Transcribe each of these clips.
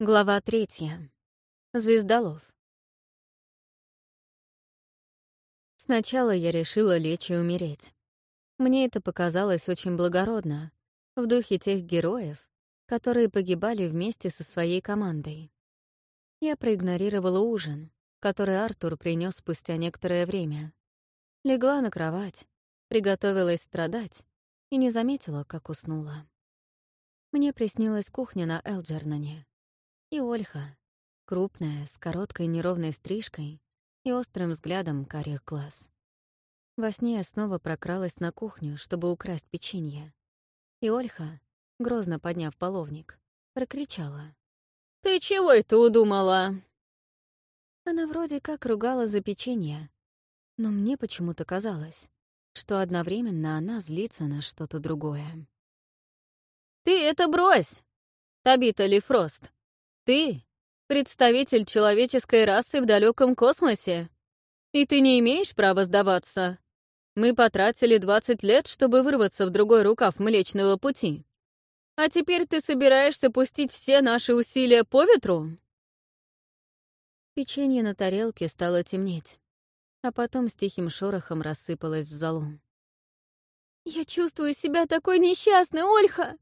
Глава третья. Звездолов. Сначала я решила лечь и умереть. Мне это показалось очень благородно, в духе тех героев, которые погибали вместе со своей командой. Я проигнорировала ужин, который Артур принес спустя некоторое время. Легла на кровать, приготовилась страдать и не заметила, как уснула. Мне приснилась кухня на Элджернане. И Ольха, крупная, с короткой неровной стрижкой и острым взглядом карих глаз. Во сне я снова прокралась на кухню, чтобы украсть печенье. И Ольха, грозно подняв половник, прокричала. «Ты чего это удумала?» Она вроде как ругала за печенье, но мне почему-то казалось, что одновременно она злится на что-то другое. «Ты это брось, Табита Лифрост!» Ты — представитель человеческой расы в далеком космосе, и ты не имеешь права сдаваться. Мы потратили 20 лет, чтобы вырваться в другой рукав Млечного Пути. А теперь ты собираешься пустить все наши усилия по ветру?» Печенье на тарелке стало темнеть, а потом с тихим шорохом рассыпалось в залу. «Я чувствую себя такой несчастной, Ольха!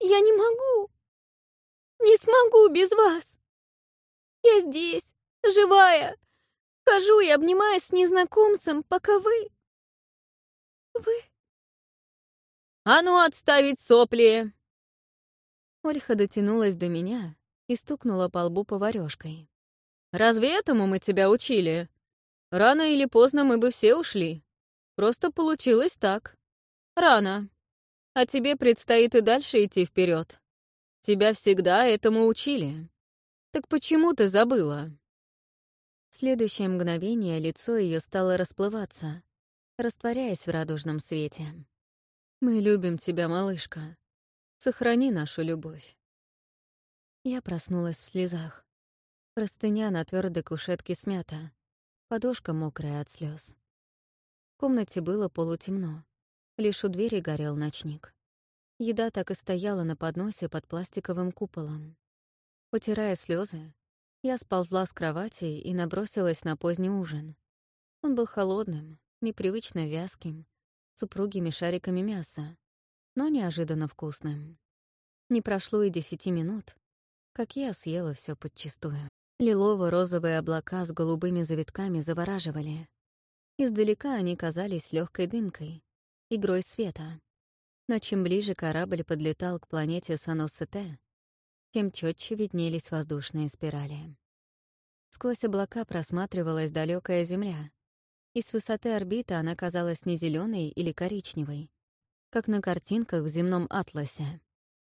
Я не могу!» Не смогу без вас. Я здесь, живая. Хожу и обнимаюсь с незнакомцем, пока вы... Вы... А ну, отставить сопли! Ольха дотянулась до меня и стукнула по лбу поварёшкой. «Разве этому мы тебя учили? Рано или поздно мы бы все ушли. Просто получилось так. Рано. А тебе предстоит и дальше идти вперед. Тебя всегда этому учили. Так почему ты забыла?» В следующее мгновение лицо ее стало расплываться, растворяясь в радужном свете. «Мы любим тебя, малышка. Сохрани нашу любовь». Я проснулась в слезах. Простыня на твердой кушетке смята, подушка мокрая от слез. В комнате было полутемно. Лишь у двери горел ночник. Еда так и стояла на подносе под пластиковым куполом. Утирая слезы, я сползла с кровати и набросилась на поздний ужин. Он был холодным, непривычно вязким, с упругими шариками мяса, но неожиданно вкусным. Не прошло и десяти минут, как я съела все подчистую. Лилово-розовые облака с голубыми завитками завораживали. Издалека они казались легкой дымкой, игрой света. Но чем ближе корабль подлетал к планете Саносете, тем четче виднелись воздушные спирали. Сквозь облака просматривалась далекая Земля, и с высоты орбиты она казалась не зеленой или коричневой, как на картинках в земном атласе,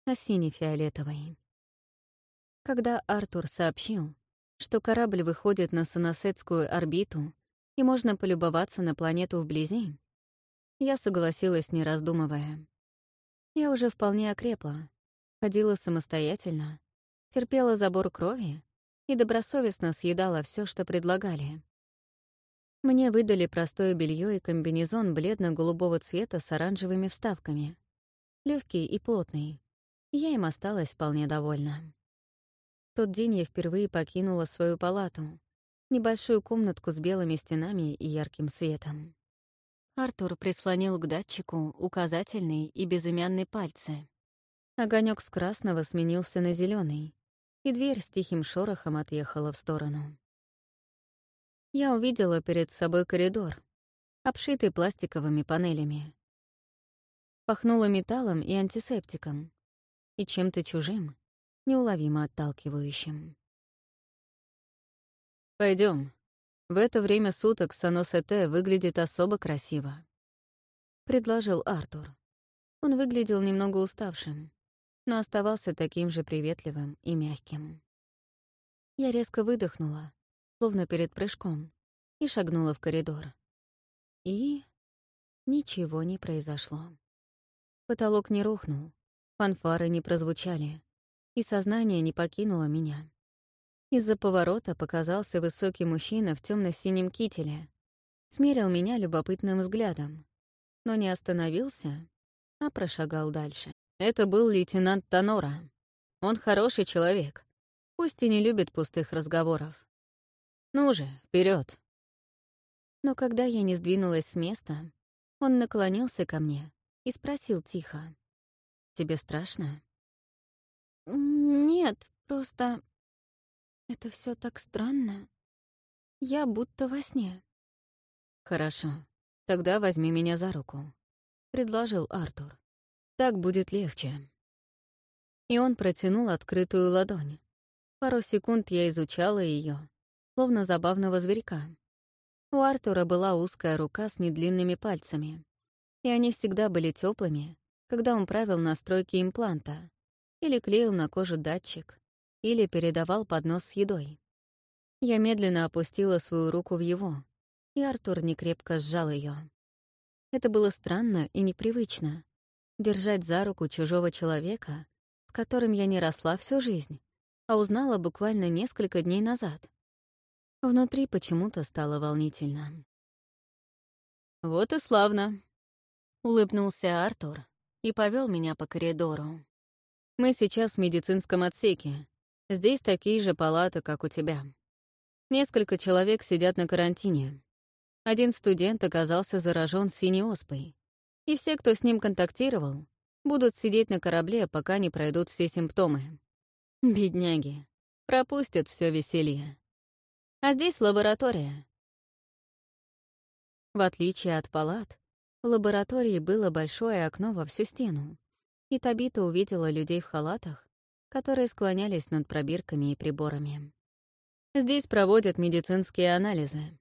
а сине-фиолетовой. Когда Артур сообщил, что корабль выходит на Саносетскую орбиту и можно полюбоваться на планету вблизи, я согласилась, не раздумывая. Я уже вполне окрепла, ходила самостоятельно, терпела забор крови и добросовестно съедала все, что предлагали. Мне выдали простое белье и комбинезон бледно-голубого цвета с оранжевыми вставками. легкий и плотный. Я им осталась вполне довольна. В тот день я впервые покинула свою палату, небольшую комнатку с белыми стенами и ярким светом. Артур прислонил к датчику указательный и безымянный пальцы. Огонек с красного сменился на зеленый, и дверь с тихим шорохом отъехала в сторону. Я увидела перед собой коридор, обшитый пластиковыми панелями. Пахнуло металлом и антисептиком, и чем-то чужим, неуловимо отталкивающим. Пойдем, в это время суток Саносете выглядит особо красиво. Предложил Артур. Он выглядел немного уставшим, но оставался таким же приветливым и мягким. Я резко выдохнула, словно перед прыжком, и шагнула в коридор. И ничего не произошло. Потолок не рухнул, фанфары не прозвучали, и сознание не покинуло меня. Из-за поворота показался высокий мужчина в темно синем кителе. Смерил меня любопытным взглядом, но не остановился, а прошагал дальше. Это был лейтенант Тонора. Он хороший человек, Пусть и не любит пустых разговоров. Ну же, вперед. Но когда я не сдвинулась с места, он наклонился ко мне и спросил тихо. «Тебе страшно?» «Нет, просто... Это все так странно. Я будто во сне». «Хорошо, тогда возьми меня за руку», — предложил Артур. «Так будет легче». И он протянул открытую ладонь. Пару секунд я изучала ее, словно забавного зверька. У Артура была узкая рука с недлинными пальцами, и они всегда были теплыми, когда он правил настройки импланта, или клеил на кожу датчик, или передавал поднос с едой. Я медленно опустила свою руку в его, и Артур некрепко сжал ее. Это было странно и непривычно — держать за руку чужого человека, с которым я не росла всю жизнь, а узнала буквально несколько дней назад. Внутри почему-то стало волнительно. «Вот и славно», — улыбнулся Артур и повел меня по коридору. «Мы сейчас в медицинском отсеке. Здесь такие же палаты, как у тебя. Несколько человек сидят на карантине. Один студент оказался заражен синей оспой, и все, кто с ним контактировал, будут сидеть на корабле, пока не пройдут все симптомы. Бедняги. Пропустят все веселье. А здесь лаборатория. В отличие от палат, в лаборатории было большое окно во всю стену, и Табита увидела людей в халатах, которые склонялись над пробирками и приборами. Здесь проводят медицинские анализы.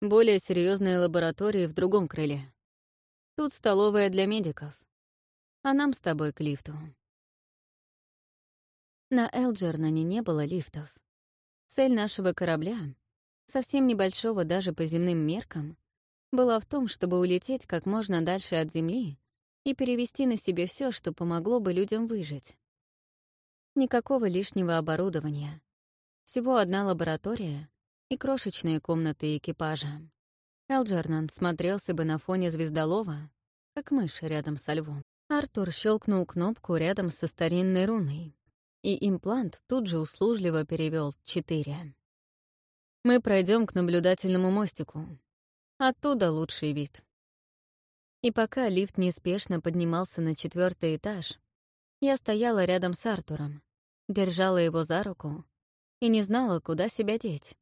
Более серьезные лаборатории в другом крыле. Тут столовая для медиков. А нам с тобой к лифту. На Элджернане не было лифтов. Цель нашего корабля, совсем небольшого даже по земным меркам, была в том, чтобы улететь как можно дальше от Земли и перевести на себе все, что помогло бы людям выжить. Никакого лишнего оборудования. Всего одна лаборатория и крошечные комнаты экипажа. Элджернан смотрелся бы на фоне звездолова, как мышь рядом со львом. Артур щелкнул кнопку рядом со старинной руной, и имплант тут же услужливо перевел четыре. Мы пройдем к наблюдательному мостику. Оттуда лучший вид. И пока лифт неспешно поднимался на четвертый этаж, я стояла рядом с Артуром, держала его за руку и не знала, куда себя деть.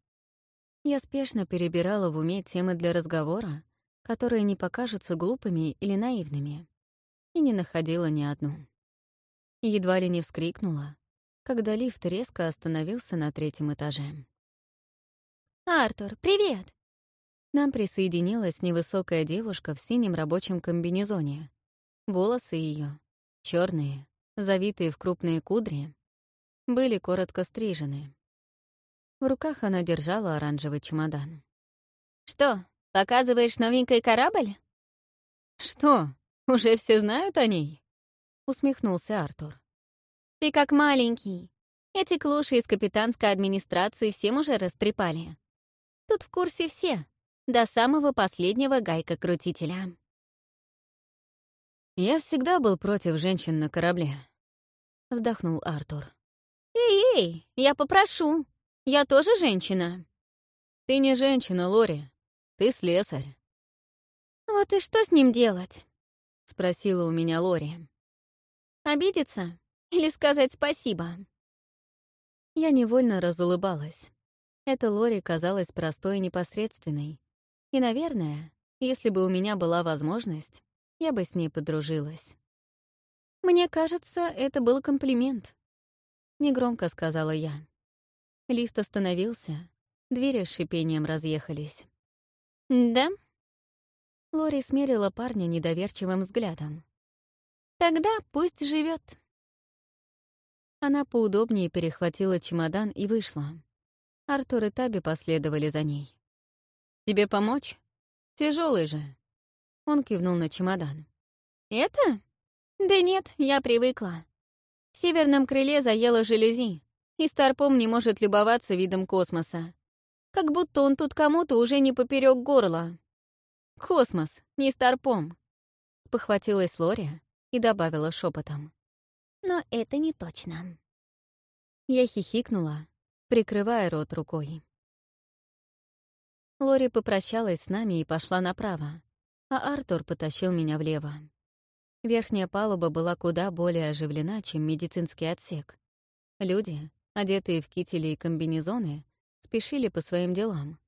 Я спешно перебирала в уме темы для разговора, которые не покажутся глупыми или наивными, и не находила ни одну. Едва ли не вскрикнула, когда лифт резко остановился на третьем этаже. «Артур, привет!» Нам присоединилась невысокая девушка в синем рабочем комбинезоне. Волосы ее, черные, завитые в крупные кудри, были коротко стрижены. В руках она держала оранжевый чемодан. «Что, показываешь новенький корабль?» «Что, уже все знают о ней?» — усмехнулся Артур. Ты как маленький. Эти клуши из капитанской администрации всем уже растрепали. Тут в курсе все, до самого последнего гайка-крутителя. «Я всегда был против женщин на корабле», — вздохнул Артур. «Эй-эй, я попрошу. Я тоже женщина». «Ты не женщина, Лори. Ты слесарь». «Вот и что с ним делать?» — спросила у меня Лори. «Обидеться? Или сказать спасибо?» Я невольно разулыбалась. Эта Лори казалась простой и непосредственной. И, наверное, если бы у меня была возможность, я бы с ней подружилась. «Мне кажется, это был комплимент», — негромко сказала я. Лифт остановился, двери с шипением разъехались. «Да?» Лори смерила парня недоверчивым взглядом. «Тогда пусть живет. Она поудобнее перехватила чемодан и вышла. Артур и Таби последовали за ней. «Тебе помочь? Тяжелый же». Он кивнул на чемодан. «Это? Да нет, я привыкла. В северном крыле заело жалюзи, и Старпом не может любоваться видом космоса. Как будто он тут кому-то уже не поперек горла. «Космос, не Старпом», — спохватилась Лори и добавила шепотом но это не точно. Я хихикнула, прикрывая рот рукой. Лори попрощалась с нами и пошла направо, а Артур потащил меня влево. Верхняя палуба была куда более оживлена, чем медицинский отсек. Люди, одетые в кители и комбинезоны, спешили по своим делам.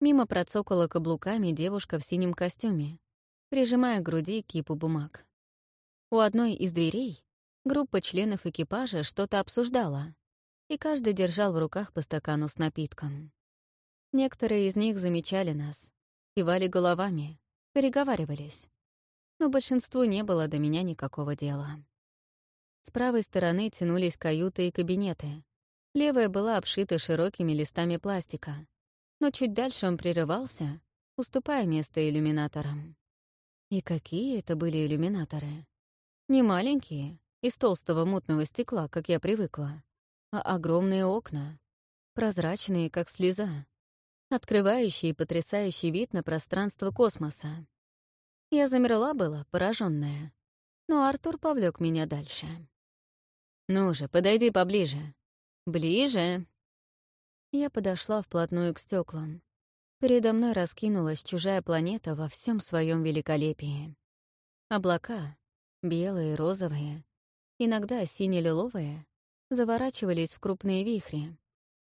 Мимо процокала каблуками девушка в синем костюме, прижимая к груди кипу бумаг. У одной из дверей группа членов экипажа что-то обсуждала, и каждый держал в руках по стакану с напитком. Некоторые из них замечали нас, кивали головами, переговаривались. Но большинству не было до меня никакого дела. С правой стороны тянулись каюты и кабинеты. Левая была обшита широкими листами пластика, но чуть дальше он прерывался, уступая место иллюминаторам. И какие это были иллюминаторы? Не маленькие, из толстого мутного стекла, как я привыкла, а огромные окна, прозрачные, как слеза, открывающие потрясающий вид на пространство космоса. Я замерла была, пораженная, но Артур повлек меня дальше. «Ну же, подойди поближе. Ближе!» Я подошла вплотную к стеклам, Передо мной раскинулась чужая планета во всем своем великолепии. Облака, белые, розовые, иногда сине-лиловые, заворачивались в крупные вихри,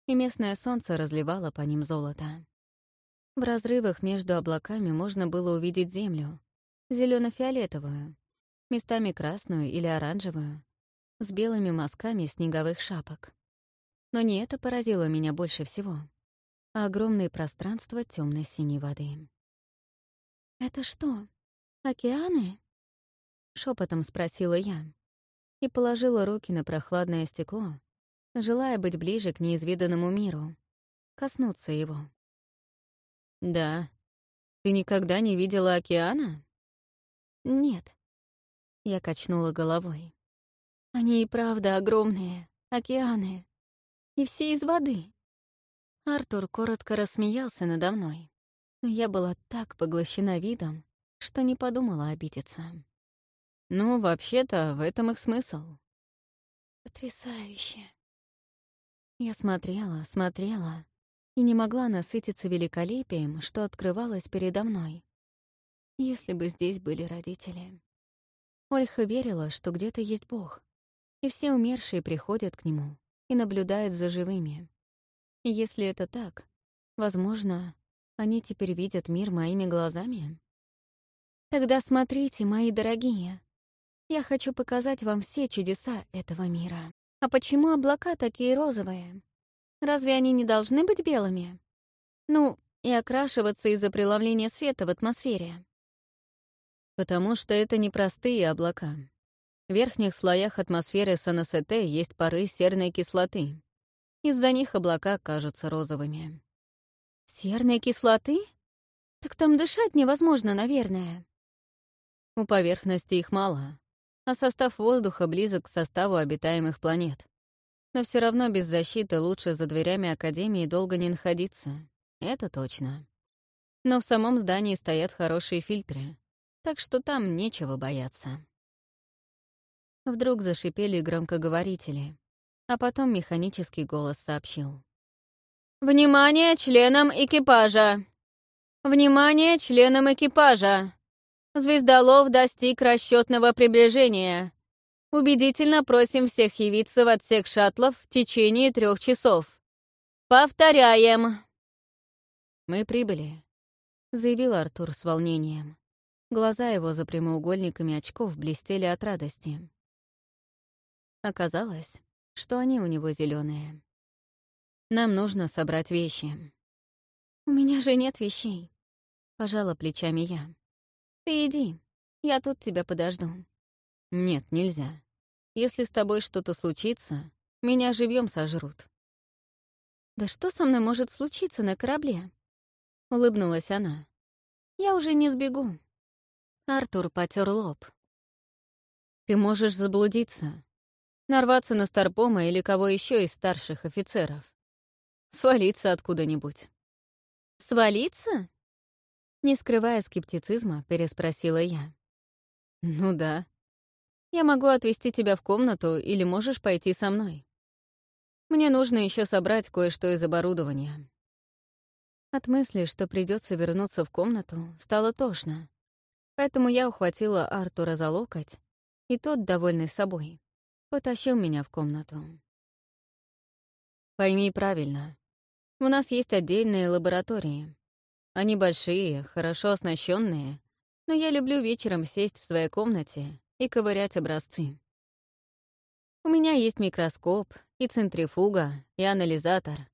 и местное солнце разливало по ним золото. В разрывах между облаками можно было увидеть землю, зелено фиолетовую местами красную или оранжевую, с белыми мазками снеговых шапок. Но не это поразило меня больше всего — а огромные пространства темно синей воды. «Это что, океаны?» — шепотом спросила я и положила руки на прохладное стекло, желая быть ближе к неизведанному миру, коснуться его. «Да. Ты никогда не видела океана?» «Нет». Я качнула головой. «Они и правда огромные, океаны. И все из воды. Артур коротко рассмеялся надо мной, но я была так поглощена видом, что не подумала обидеться. «Ну, вообще-то, в этом их смысл». «Потрясающе». Я смотрела, смотрела и не могла насытиться великолепием, что открывалось передо мной. Если бы здесь были родители. Ольха верила, что где-то есть Бог, и все умершие приходят к нему и наблюдают за живыми. Если это так, возможно, они теперь видят мир моими глазами? Тогда смотрите, мои дорогие. Я хочу показать вам все чудеса этого мира. А почему облака такие розовые? Разве они не должны быть белыми? Ну, и окрашиваться из-за преломления света в атмосфере. Потому что это непростые облака. В верхних слоях атмосферы СНСТ есть пары серной кислоты, из-за них облака кажутся розовыми. «Серной кислоты? Так там дышать невозможно, наверное». У поверхности их мало, а состав воздуха близок к составу обитаемых планет. Но все равно без защиты лучше за дверями Академии долго не находиться. Это точно. Но в самом здании стоят хорошие фильтры, так что там нечего бояться. Вдруг зашипели громкоговорители а потом механический голос сообщил. «Внимание членам экипажа! Внимание членам экипажа! Звездолов достиг расчетного приближения. Убедительно просим всех явиться в отсек шаттлов в течение трех часов. Повторяем!» «Мы прибыли», — заявил Артур с волнением. Глаза его за прямоугольниками очков блестели от радости. Оказалось, что они у него зеленые. Нам нужно собрать вещи. «У меня же нет вещей», — пожала плечами я. «Ты иди, я тут тебя подожду». «Нет, нельзя. Если с тобой что-то случится, меня живьем сожрут». «Да что со мной может случиться на корабле?» — улыбнулась она. «Я уже не сбегу». Артур потер лоб. «Ты можешь заблудиться нарваться на Старпома или кого еще из старших офицеров. Свалиться откуда-нибудь. «Свалиться?» Не скрывая скептицизма, переспросила я. «Ну да. Я могу отвезти тебя в комнату или можешь пойти со мной». Мне нужно еще собрать кое-что из оборудования. От мысли, что придется вернуться в комнату, стало тошно. Поэтому я ухватила Артура за локоть, и тот, довольный собой, потащил меня в комнату. Пойми правильно. У нас есть отдельные лаборатории. Они большие, хорошо оснащенные, но я люблю вечером сесть в своей комнате и ковырять образцы. У меня есть микроскоп, и центрифуга, и анализатор.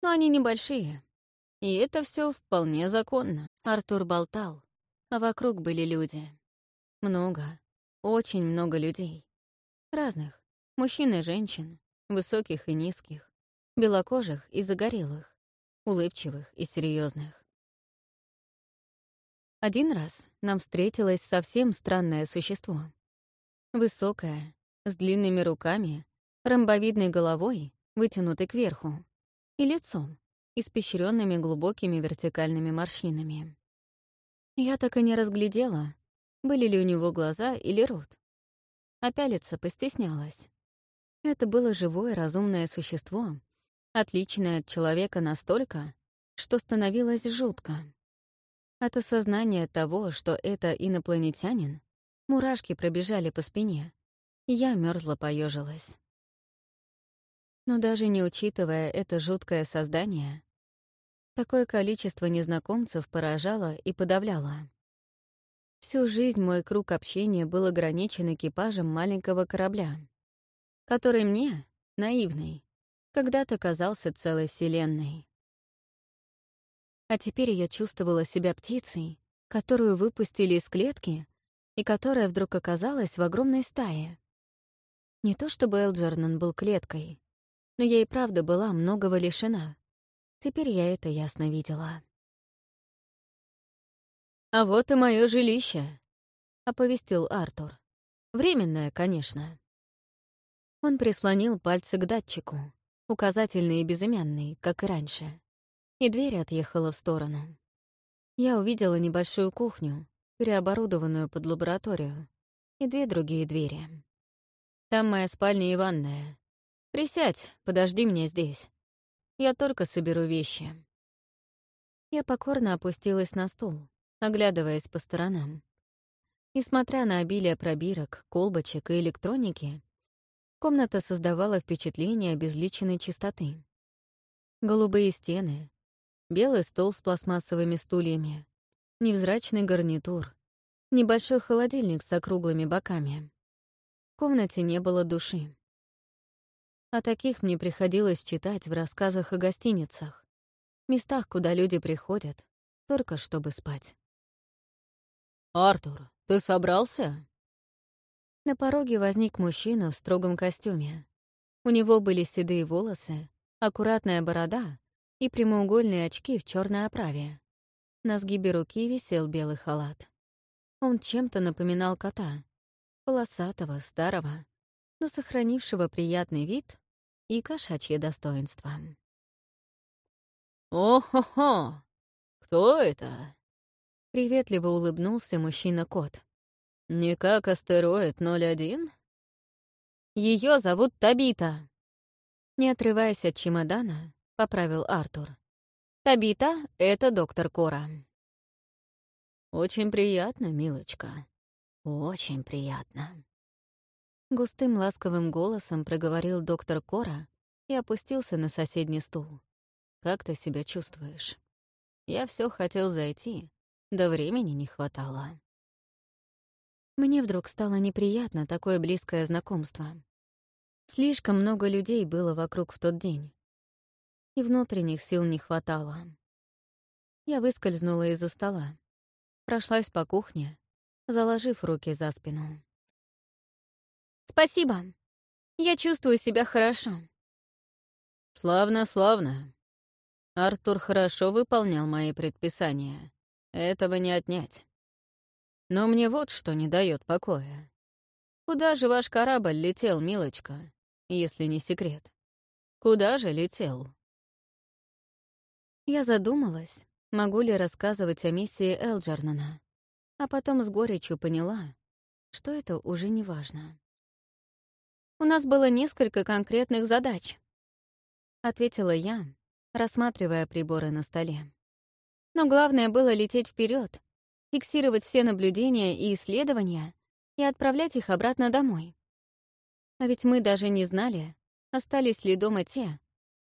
Но они небольшие, и это все вполне законно. Артур болтал, а вокруг были люди. Много, очень много людей. Разных. Мужчин и женщин, высоких и низких, белокожих и загорелых, улыбчивых и серьезных. Один раз нам встретилось совсем странное существо. Высокое, с длинными руками, ромбовидной головой, вытянутой кверху, и лицом, испещренными глубокими вертикальными морщинами. Я так и не разглядела, были ли у него глаза или рот. А пялиться постеснялась. Это было живое разумное существо, отличное от человека настолько, что становилось жутко. От осознания того, что это инопланетянин, мурашки пробежали по спине, я мерзла поежилась. Но даже не учитывая это жуткое создание, Такое количество незнакомцев поражало и подавляло. Всю жизнь мой круг общения был ограничен экипажем маленького корабля, который мне, наивный, когда-то казался целой вселенной. А теперь я чувствовала себя птицей, которую выпустили из клетки и которая вдруг оказалась в огромной стае. Не то чтобы Элджернан был клеткой, но я и правда была многого лишена. Теперь я это ясно видела. «А вот и мое жилище», — оповестил Артур. «Временное, конечно». Он прислонил пальцы к датчику, указательный и безымянный, как и раньше, и дверь отъехала в сторону. Я увидела небольшую кухню, переоборудованную под лабораторию, и две другие двери. Там моя спальня и ванная. Присядь, подожди меня здесь. Я только соберу вещи». Я покорно опустилась на стул, оглядываясь по сторонам. Несмотря на обилие пробирок, колбочек и электроники, комната создавала впечатление обезличенной чистоты. Голубые стены, белый стол с пластмассовыми стульями, невзрачный гарнитур, небольшой холодильник с округлыми боками. В комнате не было души. О таких мне приходилось читать в рассказах о гостиницах, местах, куда люди приходят, только чтобы спать. «Артур, ты собрался?» На пороге возник мужчина в строгом костюме. У него были седые волосы, аккуратная борода и прямоугольные очки в черной оправе. На сгибе руки висел белый халат. Он чем-то напоминал кота, полосатого, старого, но сохранившего приятный вид и кошачье достоинство. «О-хо-хо! Кто это?» Приветливо улыбнулся мужчина-кот. «Не как астероид 01?» Ее зовут Табита!» Не отрываясь от чемодана, поправил Артур. «Табита — это доктор Кора». «Очень приятно, милочка. Очень приятно». Густым ласковым голосом проговорил доктор Кора и опустился на соседний стул. «Как ты себя чувствуешь?» «Я все хотел зайти, да времени не хватало». Мне вдруг стало неприятно такое близкое знакомство. Слишком много людей было вокруг в тот день. И внутренних сил не хватало. Я выскользнула из-за стола, прошлась по кухне, заложив руки за спину. «Спасибо. Я чувствую себя хорошо». «Славно, славно. Артур хорошо выполнял мои предписания. Этого не отнять. Но мне вот что не дает покоя. Куда же ваш корабль летел, милочка, если не секрет? Куда же летел?» Я задумалась, могу ли рассказывать о миссии Элджернана, а потом с горечью поняла, что это уже не важно. У нас было несколько конкретных задач. ответила я, рассматривая приборы на столе. Но главное было лететь вперед, фиксировать все наблюдения и исследования и отправлять их обратно домой. А ведь мы даже не знали, остались ли дома те,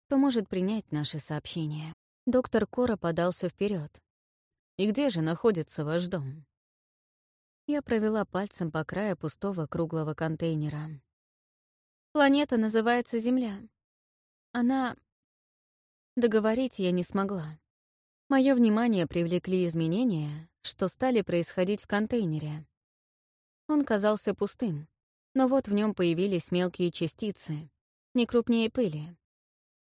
кто может принять наши сообщения. Доктор Кора подался вперед. «И где же находится ваш дом?» Я провела пальцем по краю пустого круглого контейнера. «Планета называется Земля. Она...» Договорить я не смогла. Мое внимание привлекли изменения, что стали происходить в контейнере. Он казался пустым, но вот в нем появились мелкие частицы, не крупнее пыли.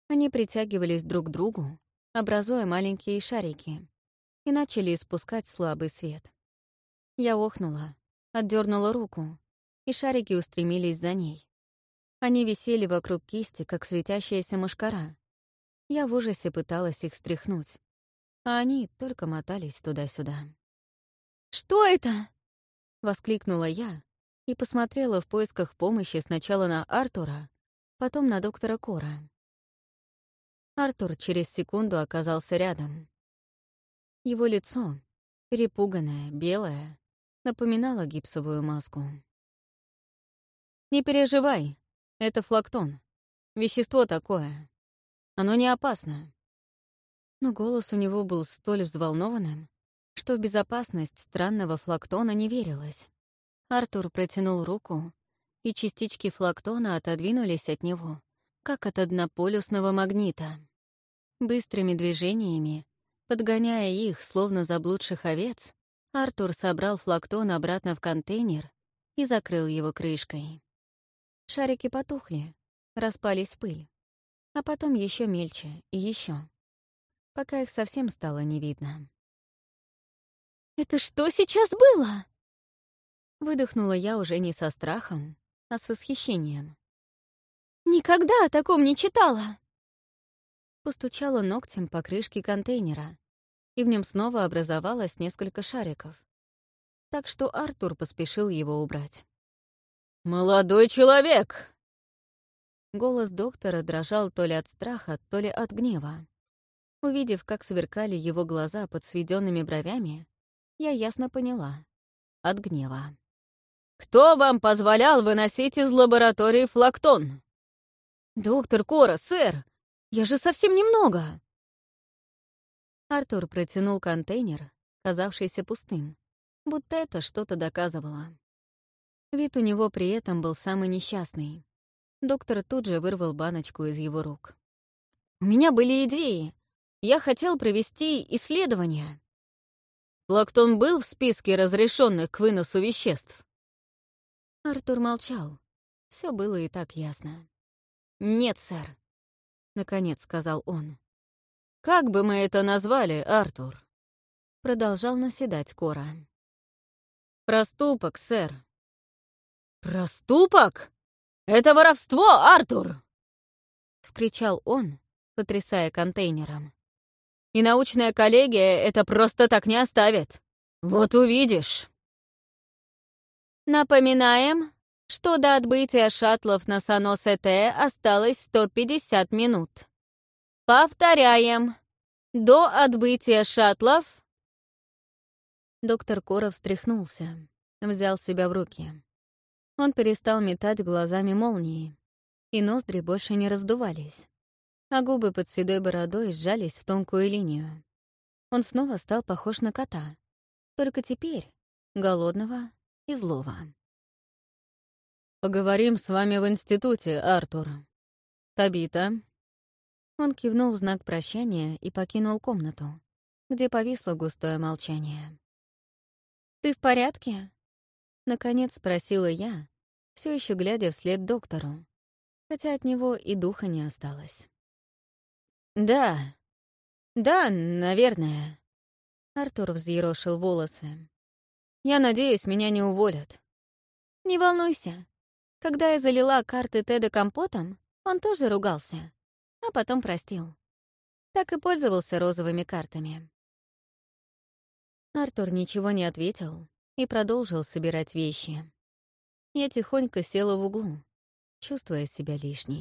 Они притягивались друг к другу, образуя маленькие шарики, и начали испускать слабый свет. Я охнула, отдернула руку, и шарики устремились за ней. Они висели вокруг кисти, как светящаяся мушкара. Я в ужасе пыталась их стряхнуть, а они только мотались туда-сюда. «Что это?» — воскликнула я и посмотрела в поисках помощи сначала на Артура, потом на доктора Кора. Артур через секунду оказался рядом. Его лицо, перепуганное, белое, напоминала гипсовую маску. «Не переживай, это флактон. Вещество такое. Оно не опасно». Но голос у него был столь взволнованным, что в безопасность странного флактона не верилось. Артур протянул руку, и частички флактона отодвинулись от него, как от однополюсного магнита. Быстрыми движениями, подгоняя их, словно заблудших овец, Артур собрал флактон обратно в контейнер и закрыл его крышкой. Шарики потухли, распались в пыль, а потом еще мельче и еще, пока их совсем стало не видно. «Это что сейчас было?» Выдохнула я уже не со страхом, а с восхищением. «Никогда о таком не читала!» Постучала ногтем по крышке контейнера, и в нем снова образовалось несколько шариков. Так что Артур поспешил его убрать. «Молодой человек!» Голос доктора дрожал то ли от страха, то ли от гнева. Увидев, как сверкали его глаза под сведенными бровями, я ясно поняла — от гнева. «Кто вам позволял выносить из лаборатории флактон?» «Доктор Кора, сэр, я же совсем немного!» Артур протянул контейнер, казавшийся пустым, будто это что-то доказывало. Вид у него при этом был самый несчастный. Доктор тут же вырвал баночку из его рук. «У меня были идеи. Я хотел провести исследование». Лактон был в списке разрешенных к выносу веществ? Артур молчал. Все было и так ясно. «Нет, сэр», — наконец сказал он. «Как бы мы это назвали, Артур?» Продолжал наседать Кора. «Проступок, сэр». «Проступок? Это воровство, Артур!» — вскричал он, потрясая контейнером. «И научная коллегия это просто так не оставит. Вот увидишь!» Напоминаем, что до отбытия шаттлов на Санос-Эте осталось 150 минут. Повторяем. До отбытия шаттлов... Доктор Коров встряхнулся, взял себя в руки. Он перестал метать глазами молнии, и ноздри больше не раздувались, а губы под седой бородой сжались в тонкую линию. Он снова стал похож на кота, только теперь голодного и злого. «Поговорим с вами в институте, Артур. Табита, он кивнул в знак прощания и покинул комнату, где повисло густое молчание. «Ты в порядке?» — наконец спросила я, все еще глядя вслед доктору, хотя от него и духа не осталось. «Да, да, наверное». Артур взъерошил волосы. «Я надеюсь, меня не уволят». «Не волнуйся. Когда я залила карты Теда компотом, он тоже ругался а потом простил. Так и пользовался розовыми картами. Артур ничего не ответил и продолжил собирать вещи. Я тихонько села в углу, чувствуя себя лишней.